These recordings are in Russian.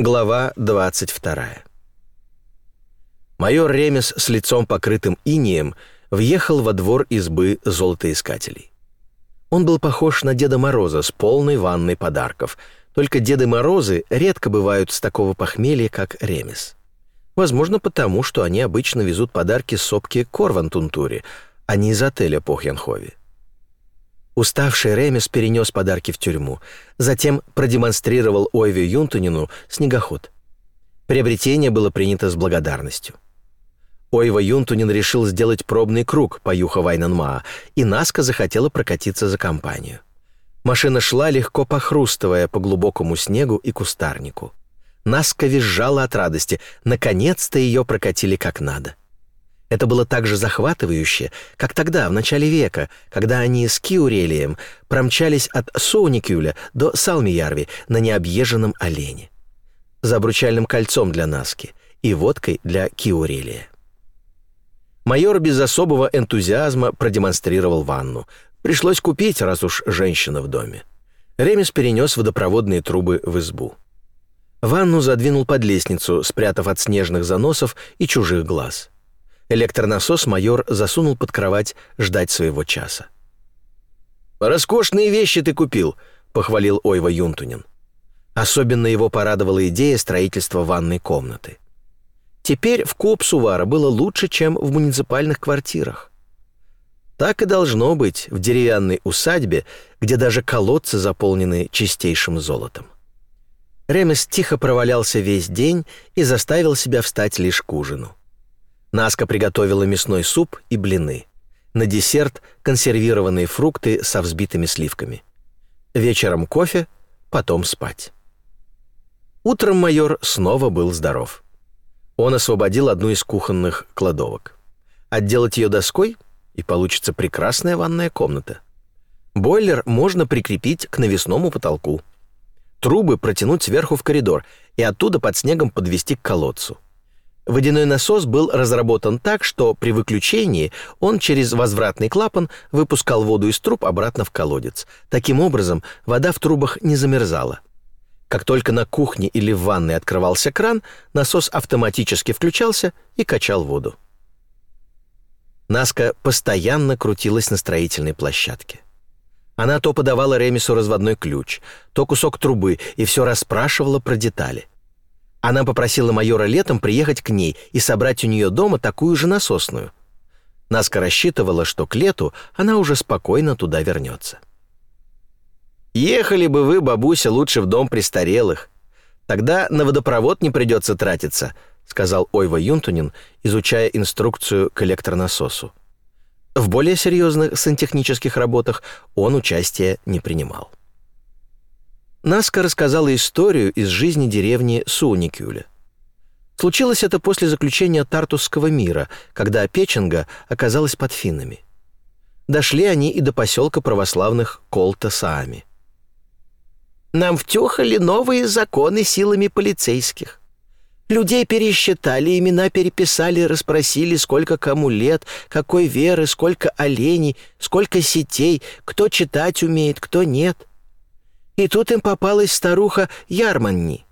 Глава 22. Майор Ремес с лицом покрытым инием въехал во двор избы золотоискателей. Он был похож на Деда Мороза с полной ванной подарков, только Деды Морозы редко бывают с такого похмелья, как Ремес. Возможно, потому, что они обычно везут подарки с сопки Корвантунтури, а не из отеля Похьянхови. Уставший Ремес перенес подарки в тюрьму, затем продемонстрировал Ойве Юнтунину снегоход. Приобретение было принято с благодарностью. Ойва Юнтунин решил сделать пробный круг по Юха-Вайнанмаа, и Наска захотела прокатиться за компанию. Машина шла, легко похрустывая по глубокому снегу и кустарнику. Наска визжала от радости. Наконец-то ее прокатили как надо. Это было так же захватывающе, как тогда, в начале века, когда они с Киурелием промчались от Соуникюля до Салмиярви на необъезженном олене. За обручальным кольцом для Наски и водкой для Киурелия. Майор без особого энтузиазма продемонстрировал ванну. Пришлось купить, раз уж женщина в доме. Ремес перенес водопроводные трубы в избу. Ванну задвинул под лестницу, спрятав от снежных заносов и чужих глаз. Электронасос майор засунул под кровать ждать своего часа. «Роскошные вещи ты купил», — похвалил Ойва Юнтунин. Особенно его порадовала идея строительства ванной комнаты. Теперь в Копсувара было лучше, чем в муниципальных квартирах. Так и должно быть в деревянной усадьбе, где даже колодцы заполнены чистейшим золотом. Ремес тихо провалялся весь день и заставил себя встать лишь к ужину. Наска приготовила мясной суп и блины. На десерт консервированные фрукты со взбитыми сливками. Вечером кофе, потом спать. Утром майор снова был здоров. Он освободил одну из кухонных кладовок. Отделать ее доской, и получится прекрасная ванная комната. Бойлер можно прикрепить к навесному потолку. Трубы протянуть сверху в коридор и оттуда под снегом подвести к колодцу. Водяной насос был разработан так, что при выключении он через возвратный клапан выпускал воду из труб обратно в колодец. Таким образом, вода в трубах не замерзала. Как только на кухне или в ванной открывался кран, насос автоматически включался и качал воду. Наска постоянно крутилась на строительной площадке. Она то подавала Ремису разводной ключ, то кусок трубы и все расспрашивала про детали – она попросила майора летом приехать к ней и собрать у нее дома такую же насосную. Наска рассчитывала, что к лету она уже спокойно туда вернется. «Ехали бы вы, бабуся, лучше в дом престарелых. Тогда на водопровод не придется тратиться», сказал Ойва Юнтунин, изучая инструкцию к электронасосу. В более серьезных сантехнических работах он участия не принимал. Наска рассказала историю из жизни деревни Суникюля. Случилось это после заключения Тартусского мира, когда Печенга оказалась под финнами. Дошли они и до поселка православных Колта-Саами. «Нам втюхали новые законы силами полицейских. Людей пересчитали, имена переписали, расспросили, сколько кому лет, какой веры, сколько оленей, сколько сетей, кто читать умеет, кто нет. И тут им попалась старуха Ярманни.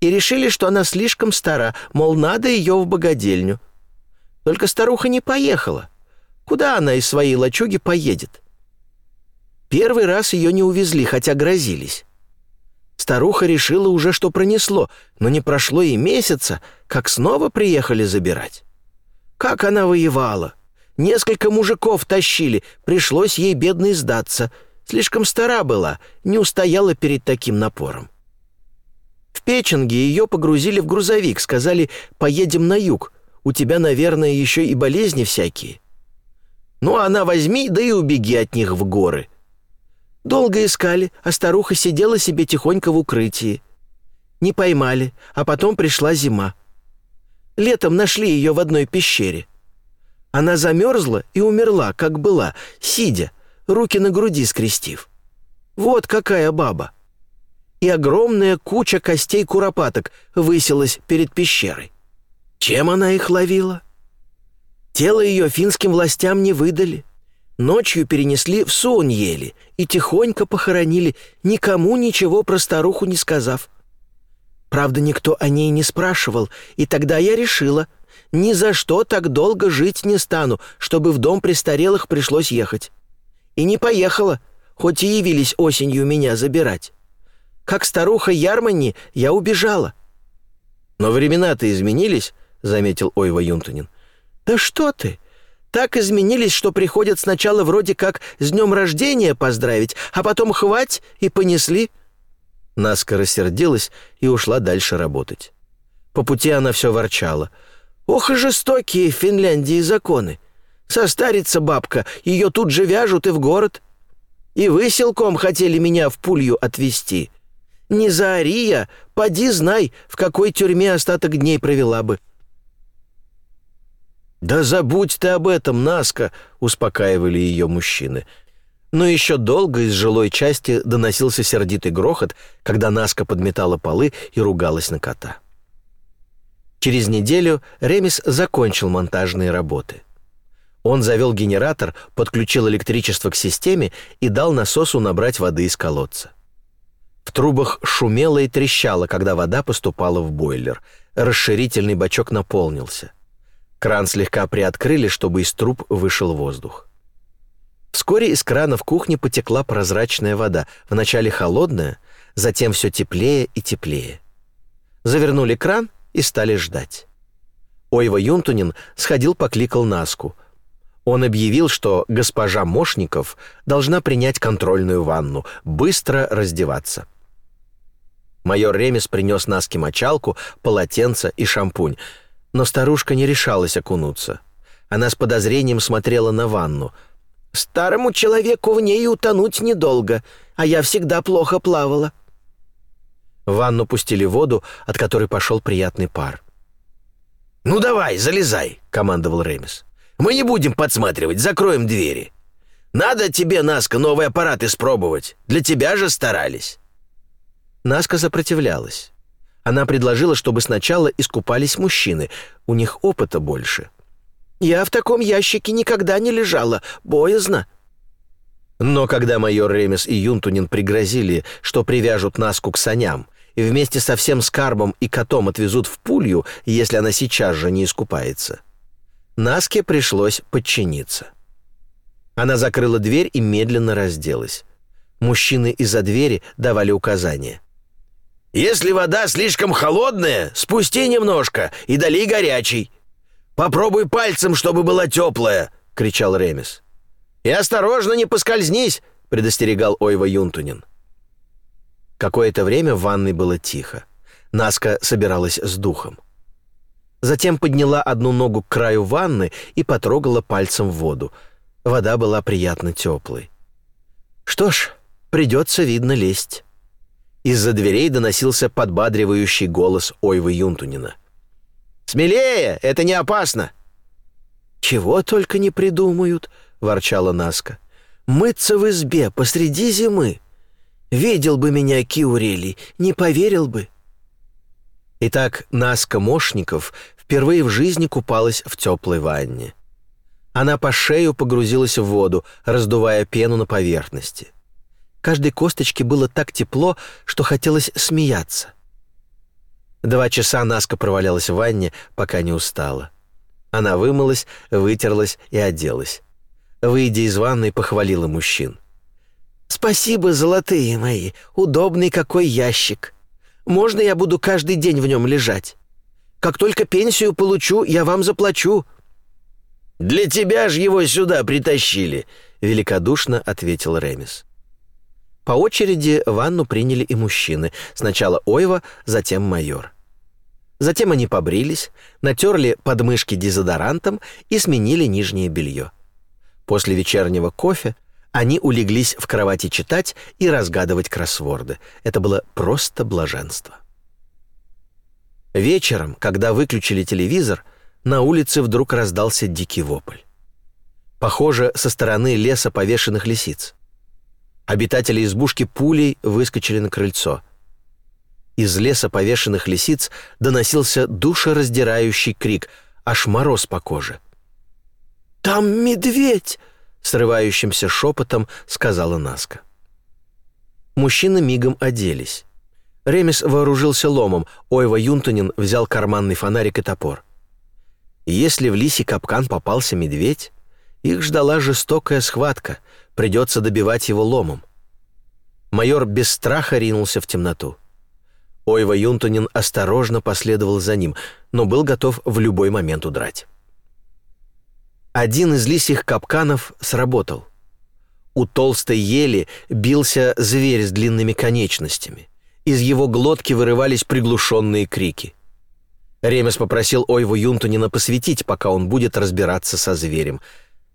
И решили, что она слишком стара, мол, надо ее в богадельню. Только старуха не поехала. Куда она из своей лачуги поедет? Первый раз ее не увезли, хотя грозились. Старуха решила уже, что пронесло, но не прошло и месяца, как снова приехали забирать. Как она воевала! Несколько мужиков тащили, пришлось ей бедной сдаться — Слишком стара была, не устояла перед таким напором. В Печенге ее погрузили в грузовик, сказали «поедем на юг, у тебя, наверное, еще и болезни всякие». Ну, а она возьми, да и убеги от них в горы. Долго искали, а старуха сидела себе тихонько в укрытии. Не поймали, а потом пришла зима. Летом нашли ее в одной пещере. Она замерзла и умерла, как была, сидя, руки на груди скрестив. Вот какая баба! И огромная куча костей куропаток высилась перед пещерой. Чем она их ловила? Тело ее финским властям не выдали. Ночью перенесли в Суоньели и тихонько похоронили, никому ничего про старуху не сказав. Правда, никто о ней не спрашивал, и тогда я решила, ни за что так долго жить не стану, чтобы в дом престарелых пришлось ехать. И не поехала, хоть и явились осенью меня забирать. Как старуха Ярмани я убежала. «Но времена-то изменились», — заметил Ойва Юнтунин. «Да что ты! Так изменились, что приходят сначала вроде как с днем рождения поздравить, а потом хвать и понесли». Наска рассердилась и ушла дальше работать. По пути она все ворчала. «Ох и жестокие в Финляндии законы! Состарится бабка, ее тут же вяжут и в город. И вы силком хотели меня в пулью отвезти. Не за Ария, поди знай, в какой тюрьме остаток дней провела бы». «Да забудь ты об этом, Наска!» — успокаивали ее мужчины. Но еще долго из жилой части доносился сердитый грохот, когда Наска подметала полы и ругалась на кота. Через неделю Ремис закончил монтажные работы. Он завел генератор, подключил электричество к системе и дал насосу набрать воды из колодца. В трубах шумело и трещало, когда вода поступала в бойлер. Расширительный бачок наполнился. Кран слегка приоткрыли, чтобы из труб вышел воздух. Вскоре из крана в кухне потекла прозрачная вода, вначале холодная, затем все теплее и теплее. Завернули кран и стали ждать. Ойва Юнтунин сходил покликал Наску. Он объявил, что госпожа Мошников должна принять контрольную ванну, быстро раздеваться. Майор Ремес принес Наске мочалку, полотенце и шампунь — но старушка не решалась окунуться. Она с подозрением смотрела на ванну. «Старому человеку в ней утонуть недолго, а я всегда плохо плавала». В ванну пустили воду, от которой пошел приятный пар. «Ну давай, залезай», — командовал Ремис. «Мы не будем подсматривать, закроем двери. Надо тебе, Наска, новый аппарат испробовать. Для тебя же старались». Наска сопротивлялась. Она предложила, чтобы сначала искупались мужчины, у них опыта больше. «Я в таком ящике никогда не лежала, боязно». Но когда майор Ремес и Юнтунин пригрозили, что привяжут Наску к саням и вместе со всем скарбом и котом отвезут в пулью, если она сейчас же не искупается, Наске пришлось подчиниться. Она закрыла дверь и медленно разделась. Мужчины из-за двери давали указания. Если вода слишком холодная, спусти немножко и долей горячий. Попробуй пальцем, чтобы была теплая!» — кричал Ремес. «И осторожно, не поскользнись!» — предостерегал Ойва Юнтунин. Какое-то время в ванной было тихо. Наска собиралась с духом. Затем подняла одну ногу к краю ванны и потрогала пальцем воду. Вода была приятно теплой. Что ж, придется, видно, лезть. Из-за дверей доносился подбадривающий голос Ойвы Юнтунина. «Смелее! Это не опасно!» «Чего только не придумают!» — ворчала Наска. «Мыться в избе посреди зимы! Видел бы меня Киурели, не поверил бы!» Итак, Наска Мошников впервые в жизни купалась в теплой ванне. Она по шею погрузилась в воду, раздувая пену на поверхности — Каждой косточке было так тепло, что хотелось смеяться. Два часа Наска провалялась в ванне, пока не устала. Она вымылась, вытерлась и оделась. Выйдя из ванной, похвалила мужчин. «Спасибо, золотые мои, удобный какой ящик. Можно я буду каждый день в нем лежать? Как только пенсию получу, я вам заплачу». «Для тебя же его сюда притащили», — великодушно ответил Ремис. По очереди ванну приняли и мужчины. Сначала Ойва, затем майор. Затем они побрились, натерли подмышки дезодорантом и сменили нижнее белье. После вечернего кофе они улеглись в кровати читать и разгадывать кроссворды. Это было просто блаженство. Вечером, когда выключили телевизор, на улице вдруг раздался дикий вопль. Похоже, со стороны леса повешенных лисиц. Обитатели избушки пулей выскочили на крыльцо. Из леса повешенных лисиц доносился душераздирающий крик, аж мороз по коже. «Там медведь!» — срывающимся шепотом сказала Наска. Мужчины мигом оделись. Ремес вооружился ломом, Ойва Юнтонин взял карманный фонарик и топор. Если в лисе капкан попался медведь, их ждала жестокая схватка, придется добивать его ломом. Майор без страха ринулся в темноту. Ойва Юнтонин осторожно последовал за ним, но был готов в любой момент удрать. Один из лисьих капканов сработал. У толстой ели бился зверь с длинными конечностями. Из его глотки вырывались приглушенные крики. Ремес попросил Ойву Юнтунина посветить, пока он будет разбираться со зверем.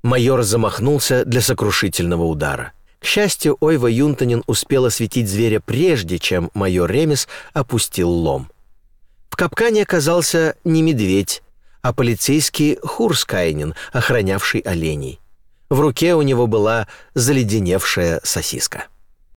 Майор замахнулся для сокрушительного удара. К счастью, Ойва Юнтонин успел осветить зверя прежде, чем майор Ремес опустил лом. В капкане оказался не медведь, а полицейский Хурскайнин, охранявший оленей. В руке у него была заледеневшая сосиска.